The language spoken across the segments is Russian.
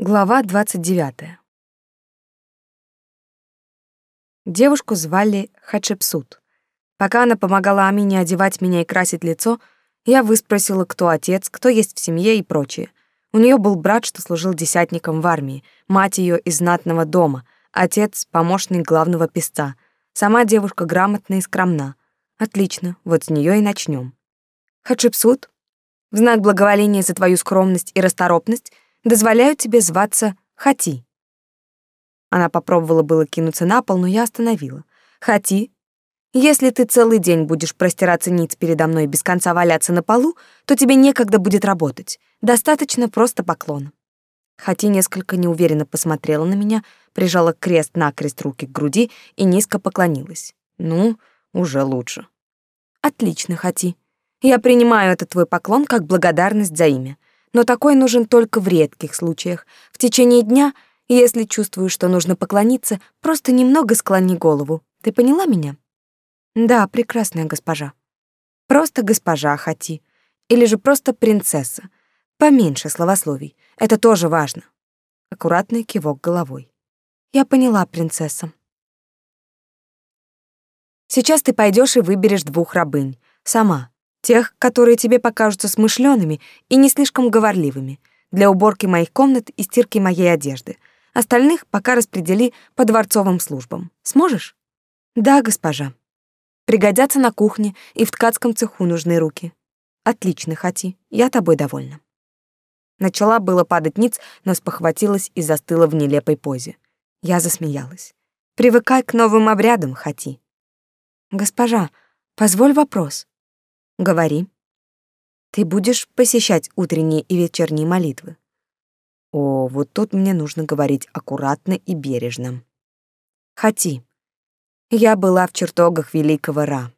Глава 29. Девушку звали Хачепсут. Пока она помогала Амине одевать меня и красить лицо, я выспросила, кто отец, кто есть в семье и прочее. У нее был брат, что служил десятником в армии, мать ее из знатного дома, отец — помощник главного писца. Сама девушка грамотна и скромна. Отлично, вот с нее и начнем. Хачепсут, в знак благоволения за твою скромность и расторопность — Дозволяю тебе зваться Хати». Она попробовала было кинуться на пол, но я остановила. «Хати, если ты целый день будешь простираться ниц передо мной и без конца валяться на полу, то тебе некогда будет работать. Достаточно просто поклона». Хати несколько неуверенно посмотрела на меня, прижала крест-накрест руки к груди и низко поклонилась. «Ну, уже лучше». «Отлично, Хати. Я принимаю этот твой поклон как благодарность за имя но такой нужен только в редких случаях. В течение дня, если чувствуешь, что нужно поклониться, просто немного склони голову. Ты поняла меня? Да, прекрасная госпожа. Просто госпожа Хати. Или же просто принцесса. Поменьше словословий. Это тоже важно. Аккуратный кивок головой. Я поняла, принцесса. Сейчас ты пойдешь и выберешь двух рабынь. Сама. Тех, которые тебе покажутся смышленными и не слишком говорливыми, для уборки моих комнат и стирки моей одежды. Остальных пока распредели по дворцовым службам. Сможешь? Да, госпожа. Пригодятся на кухне и в ткацком цеху нужны руки. Отлично, Хати, я тобой довольна. Начала было падать ниц, но спохватилась и застыла в нелепой позе. Я засмеялась. Привыкай к новым обрядам, Хати. Госпожа, позволь вопрос. Говори. Ты будешь посещать утренние и вечерние молитвы? О, вот тут мне нужно говорить аккуратно и бережно. Хати. Я была в чертогах великого Ра.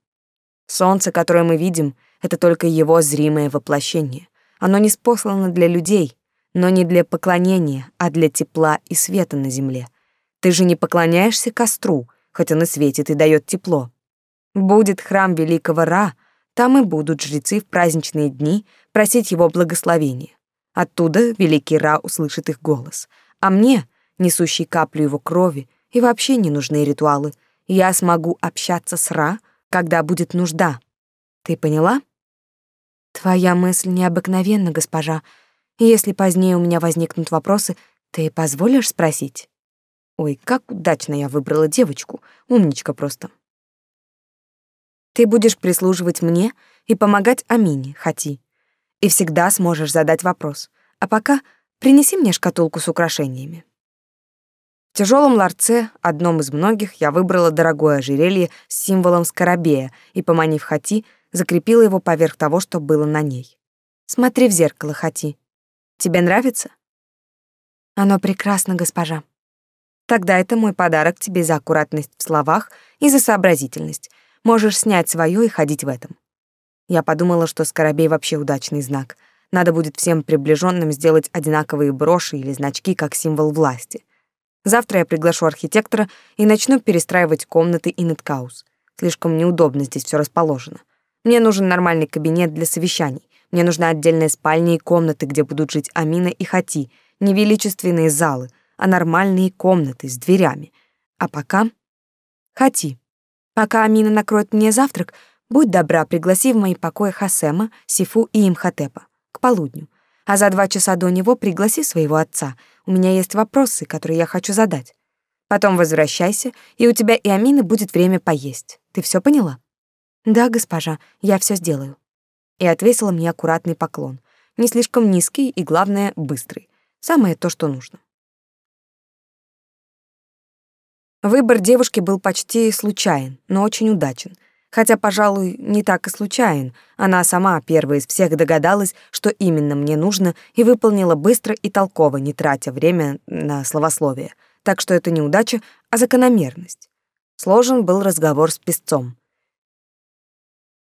Солнце, которое мы видим, это только его зримое воплощение. Оно не спослано для людей, но не для поклонения, а для тепла и света на земле. Ты же не поклоняешься костру, хоть он и светит и дает тепло. Будет храм великого Ра — там и будут жрецы в праздничные дни просить его благословения. Оттуда великий Ра услышит их голос. А мне, несущий каплю его крови, и вообще не нужны ритуалы. Я смогу общаться с Ра, когда будет нужда. Ты поняла? Твоя мысль необыкновенна, госпожа. Если позднее у меня возникнут вопросы, ты позволишь спросить? Ой, как удачно я выбрала девочку. Умничка просто. Ты будешь прислуживать мне и помогать Амине, Хати. И всегда сможешь задать вопрос. А пока принеси мне шкатулку с украшениями. В тяжелом ларце, одном из многих, я выбрала дорогое ожерелье с символом скоробея и, поманив Хати, закрепила его поверх того, что было на ней. Смотри в зеркало, Хати. Тебе нравится? Оно прекрасно, госпожа. Тогда это мой подарок тебе за аккуратность в словах и за сообразительность. Можешь снять свое и ходить в этом. Я подумала, что скоробей вообще удачный знак. Надо будет всем приближенным сделать одинаковые броши или значки как символ власти. Завтра я приглашу архитектора и начну перестраивать комнаты и неткаус. Слишком неудобно здесь все расположено. Мне нужен нормальный кабинет для совещаний. Мне нужна отдельная спальня и комнаты, где будут жить Амина и Хати, не величественные залы, а нормальные комнаты с дверями. А пока Хати. Пока Амина накроет мне завтрак, будь добра, пригласи в мои покои Хасема, Сифу и Имхотепа к полудню. А за два часа до него пригласи своего отца. У меня есть вопросы, которые я хочу задать. Потом возвращайся, и у тебя и Амины будет время поесть. Ты все поняла? Да, госпожа, я все сделаю. И отвесила мне аккуратный поклон. Не слишком низкий и, главное, быстрый. Самое то, что нужно. Выбор девушки был почти случайен, но очень удачен. Хотя, пожалуй, не так и случайен. Она сама первая из всех догадалась, что именно мне нужно, и выполнила быстро и толково, не тратя время на словословие. Так что это не удача, а закономерность. Сложен был разговор с песцом.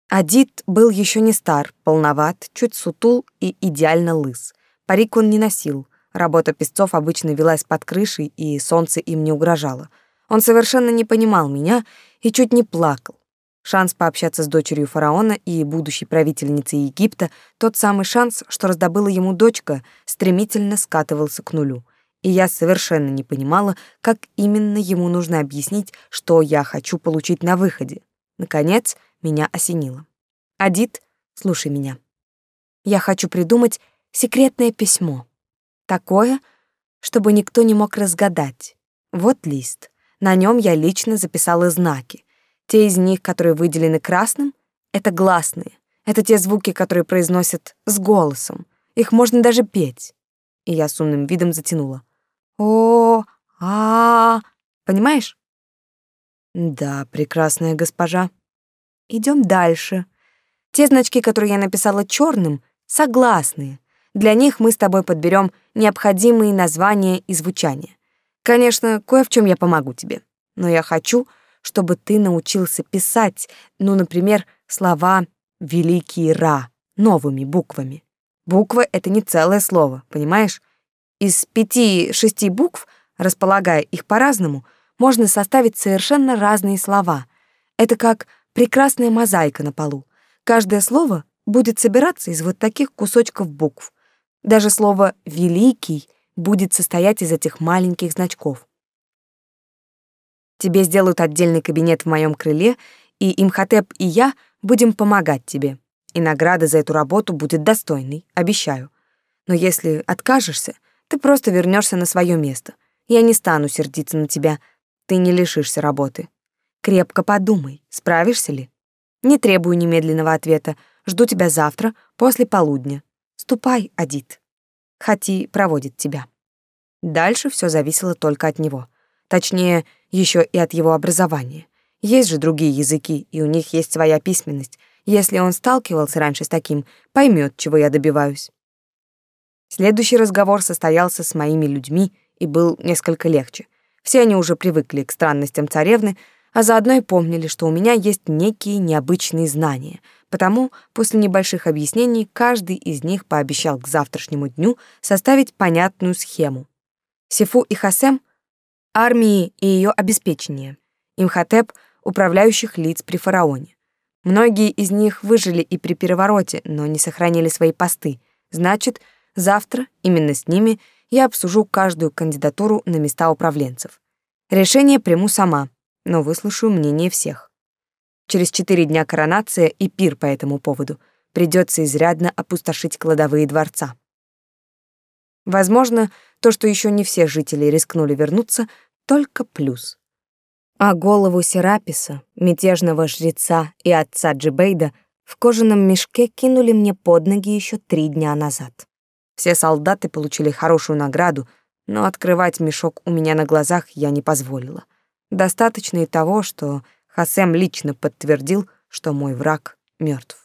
Адит был еще не стар, полноват, чуть сутул и идеально лыс. Парик он не носил. Работа песцов обычно велась под крышей, и солнце им не угрожало — он совершенно не понимал меня и чуть не плакал. Шанс пообщаться с дочерью фараона и будущей правительницей Египта, тот самый шанс, что раздобыла ему дочка, стремительно скатывался к нулю. и я совершенно не понимала, как именно ему нужно объяснить, что я хочу получить на выходе. Наконец, меня осенило. «Адит, слушай меня. Я хочу придумать секретное письмо. Такое, чтобы никто не мог разгадать. Вот лист. На нем я лично записала знаки. Те из них, которые выделены красным, это гласные. Это те звуки, которые произносят с голосом. Их можно даже петь. И я с умным видом затянула. О, а, понимаешь? Да, прекрасная госпожа. Идем дальше. Те значки, которые я написала черным, согласные. Для них мы с тобой подберем необходимые названия и звучания. Конечно, кое в чем я помогу тебе. Но я хочу, чтобы ты научился писать, ну, например, слова «великий Ра» новыми буквами. Буква — это не целое слово, понимаешь? Из пяти-шести букв, располагая их по-разному, можно составить совершенно разные слова. Это как прекрасная мозаика на полу. Каждое слово будет собираться из вот таких кусочков букв. Даже слово «великий» будет состоять из этих маленьких значков. Тебе сделают отдельный кабинет в моем крыле, и Имхотеп и я будем помогать тебе. И награда за эту работу будет достойной, обещаю. Но если откажешься, ты просто вернешься на свое место. Я не стану сердиться на тебя. Ты не лишишься работы. Крепко подумай, справишься ли? Не требую немедленного ответа. Жду тебя завтра, после полудня. Ступай, Адит. Хати проводит тебя. Дальше все зависело только от него. Точнее, еще и от его образования. Есть же другие языки, и у них есть своя письменность. Если он сталкивался раньше с таким, поймет, чего я добиваюсь. Следующий разговор состоялся с моими людьми и был несколько легче. Все они уже привыкли к странностям царевны, а заодно и помнили, что у меня есть некие необычные знания. Потому после небольших объяснений каждый из них пообещал к завтрашнему дню составить понятную схему. Сифу и Хасем — армии и ее обеспечение. Имхотеп — управляющих лиц при фараоне. Многие из них выжили и при перевороте, но не сохранили свои посты. Значит, Завтра именно с ними я обсужу каждую кандидатуру на места управленцев. Решение приму сама, но выслушаю мнение всех. Через четыре дня коронация и пир по этому поводу. Придется изрядно опустошить кладовые дворца. Возможно, то, что еще не все жители рискнули вернуться, только плюс. А голову Сераписа, мятежного жреца и отца Джибейда в кожаном мешке кинули мне под ноги еще три дня назад. Все солдаты получили хорошую награду, но открывать мешок у меня на глазах я не позволила. Достаточно и того, что Хасем лично подтвердил, что мой враг мертв.